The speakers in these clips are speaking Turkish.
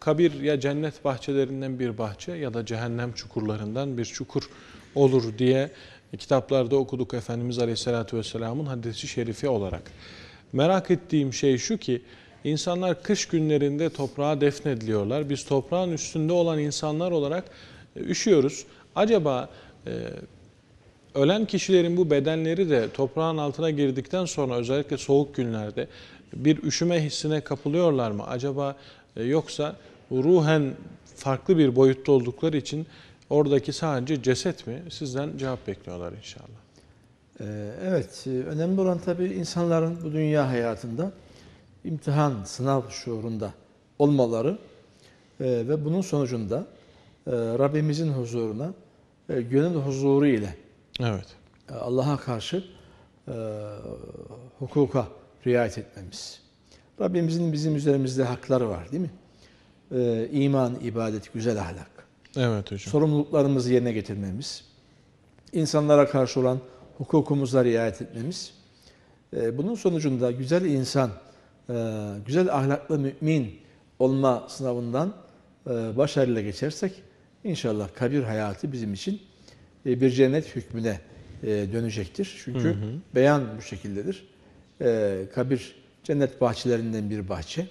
kabir ya cennet bahçelerinden bir bahçe ya da cehennem çukurlarından bir çukur olur diye kitaplarda okuduk Efendimiz Aleyhisselatü Vesselam'ın hadisi şerifi olarak. Merak ettiğim şey şu ki insanlar kış günlerinde toprağa defnediliyorlar. Biz toprağın üstünde olan insanlar olarak e, üşüyoruz. Acaba e, ölen kişilerin bu bedenleri de toprağın altına girdikten sonra özellikle soğuk günlerde bir üşüme hissine kapılıyorlar mı? Acaba yoksa ruhen farklı bir boyutta oldukları için oradaki sadece ceset mi? Sizden cevap bekliyorlar inşallah. Ee, Evet, e, önemli olan tabii insanların bu dünya hayatında imtihan, sınav şuurunda olmaları e, ve bunun sonucunda e, Rabbimizin huzuruna e, gönül huzuru ile Evet. e, Allah'a karşı e, hukuka riayet etmemiz. Rabbimizin bizim üzerimizde hakları var değil mi? E, iman, ibadet, güzel ahlak. Evet hocam. sorumluluklarımızı yerine getirmemiz, insanlara karşı olan hukukumuza riayet etmemiz, e, bunun sonucunda güzel insan, e, güzel ahlaklı mümin olma sınavından e, başarıyla geçersek inşallah kabir hayatı bizim için e, bir cennet hükmüne e, dönecektir. Çünkü Hı hı. beyan bu şekildedir. E, Kabir cennet bahçelerinden bir bahçe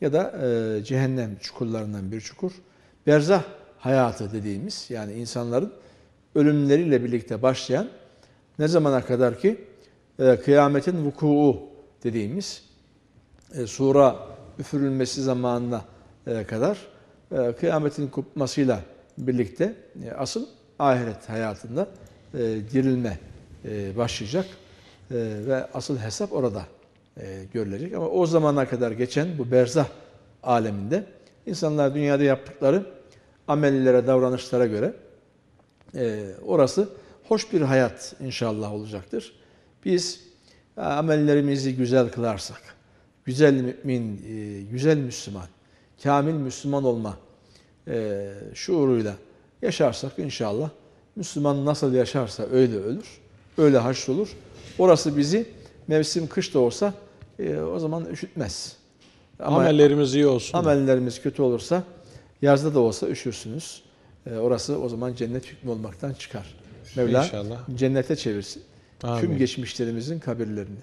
ya da e, cehennem çukurlarından bir çukur. Berzah hayatı dediğimiz yani insanların ölümleriyle birlikte başlayan ne zamana kadar ki e, kıyametin vukuu dediğimiz e, sura üfürülmesi zamanına e, kadar kıyametin kopmasıyla birlikte asıl ahiret hayatında e, dirilme başlayacak ve asıl hesap orada e, görülecek. Ama o zamana kadar geçen bu berzah aleminde insanlar dünyada yaptıkları amellere, davranışlara göre e, orası hoş bir hayat inşallah olacaktır. Biz e, amellerimizi güzel kılarsak, güzel mümin, e, güzel Müslüman, kamil Müslüman olma e, şuuruyla yaşarsak inşallah Müslüman nasıl yaşarsa öyle ölür, öyle haşrolur. Orası bizi mevsim kış da olsa e, o zaman üşütmez. Ama Amellerimiz iyi olsun. amellerimiz kötü olursa yazda da olsa üşürsünüz. E, orası o zaman cennet hükmü olmaktan çıkar. Mevla İnşallah. cennete çevirsin. Amin. Tüm geçmişlerimizin kabirlerini.